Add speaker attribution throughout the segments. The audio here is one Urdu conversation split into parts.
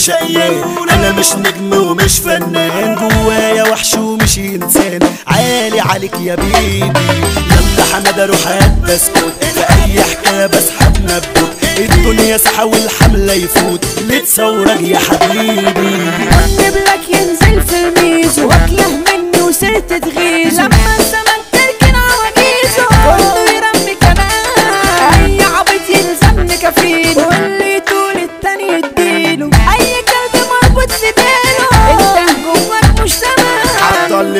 Speaker 1: زميلي شقيان انا مش نجم ومش فنان. جوايا وحش ومش انسان عالي عليك يا بيبي. يلا حمادة روح هات بسكوت في اي حكاية بسحب نبوت الدنيا سحا والحملة يفوت. لتصورك يا حبيبي.
Speaker 2: قبلك ينزل في الميزو واكله مني وسرت تغيظه لما الزمن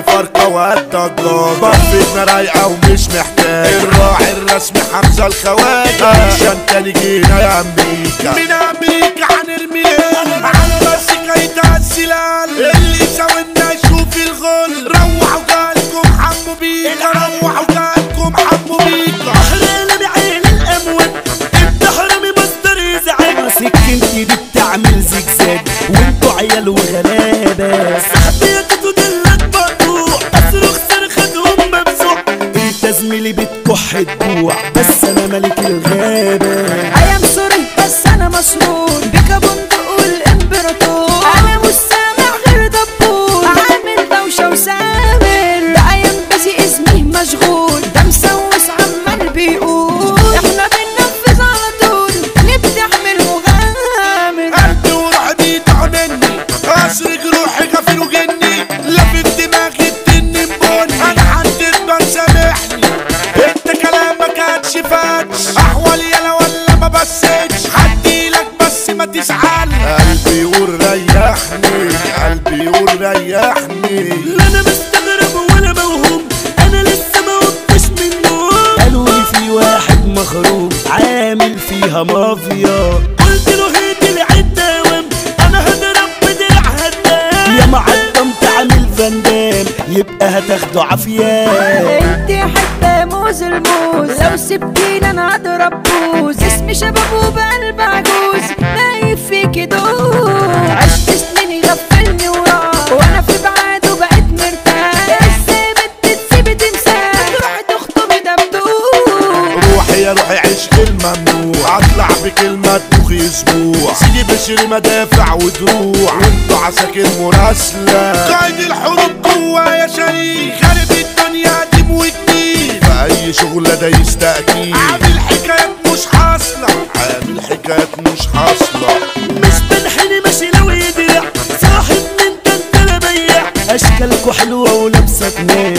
Speaker 2: تمام
Speaker 3: عطل فرقة وهالضجاج بفتنا رايقة ومش محتاج. الراعي الرسمي حمزة الخواجة عشان تاني جينا يا أمريكا. من أمريكا هنرمي ليه على راسك هيتهزلال اللي ساوينا يشوف الغل. روحوا جالكم حموا بيكا روحوا جالكم حموا بيكا
Speaker 1: احلى بعين الاموات انت حرامي مصدر ازعاج سكنتي دي بتعمل زجزاج وانتوا عيال وغلابه بس
Speaker 3: ريحني
Speaker 1: لا انا مستغرب ولا موهوم انا لسه ما قمتش من النوم قالوا لي في واحد مخروم عامل فيها مافيا. قلت له هات دوام انا هضرب بدرع هدام يا معدم تعمل فندام يبقى هتاخده عافيه
Speaker 2: انت حتى موز الموز. لو سبتيني انا اضرب بوز. اسمي شباب وبقلب عجوز. Naif فيكي those.
Speaker 3: روحي يا روحي عشق الممنوع. اطلع بكلمة تبوخي اسبوع سيدي بشري مدافع ودروع. وانتوا عساكر مراسلة قائد الحروب جوايا شريك. خارب الدنيا ديم وجديد في اي شغلة ده يستأكيد. عامل حكايات مش حاصلة. عامل حكايات مش حاصلة.
Speaker 1: مش بنحني ماشي لو يدرع. صاحب من ده انت بيع. اشكالكوا حلوه ولابسه قناع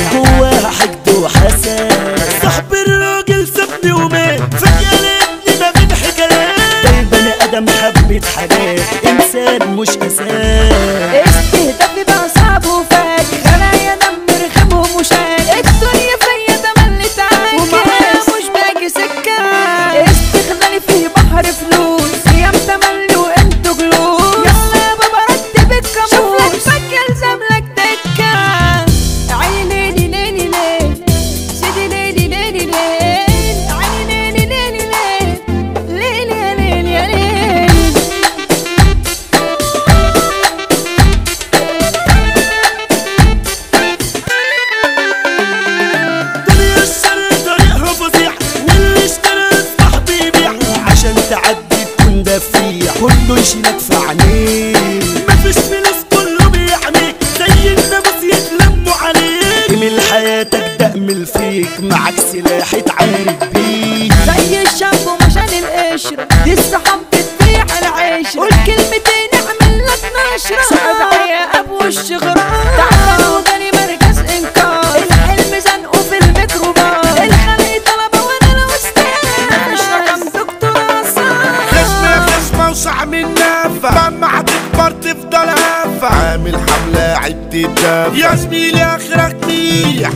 Speaker 1: البني ادم حاجات انسان مش اساس سلاح بيه
Speaker 2: زي الشامبو مشان القشرة دي الصحاب بتبيع العشرة قول كلمتين اعمل لك نشرة صعب يا ابو الشغران تعبان وجالي مركز انكار الحلم زنقه في الميكروباص الخلق طلبة وانا الاستاذ مش رقم دكتور عصام
Speaker 3: خصم خصم اوسع من نافع لما هتكبر تفضل هافع عامل حملة عد الدافع يا زميلي اخرك ميح.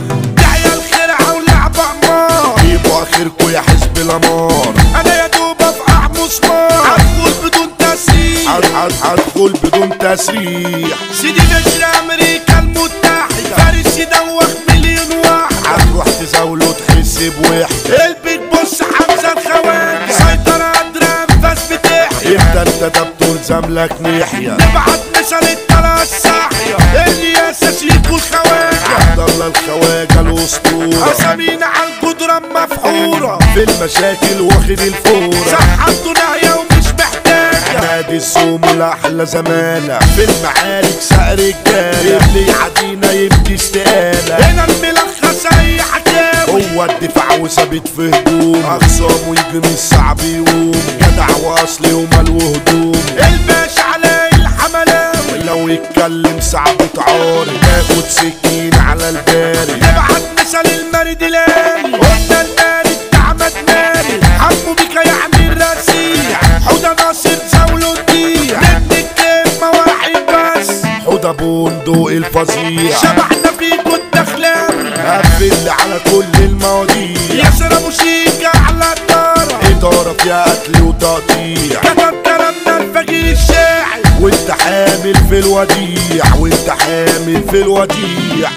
Speaker 3: تسريح سيدي بشر امريكا المتحدة فارس يدوخ مليون واحد. هتروح تزاوله تحس بوحدة البيج بص حمزة الخواجة سيطرة قادرة انفاس بتحيا انت انت بطول زملك نحيا نبعت مثل الطلعة الصاحية الياسة شيكو الخواجة عبد الله الخواجة الاسطورة اسامينا على الجدران مفحورة. في المشاكل واخد الفورة. صحته ناهية ومش محتاجة
Speaker 4: ولاد الزوم الاحلى زمانة. في المعارك سقر الجالة اللي يعدينا يبكي استقالة. هنا الملخص اي حكاوي هو الدفاع وثابت في هجوم. اخصامه يجي من الصعب يقوم. جدع واصلي ومال وهدوم. الباشا علي الحملاوي لو يتكلم صعب تعارض ناخد سكين على البارد نبعت مثل المرد لاني حوده بندق الفظيع شبحنا فيكو الدخلاوي قفل على كل المواضيع. ابو شيكا على الدارة ادارة فيها قتل وتقطيع. كتب كلامنا الفقير الشاعر. وانت حامل في الوديع وانت حامل في الوديع.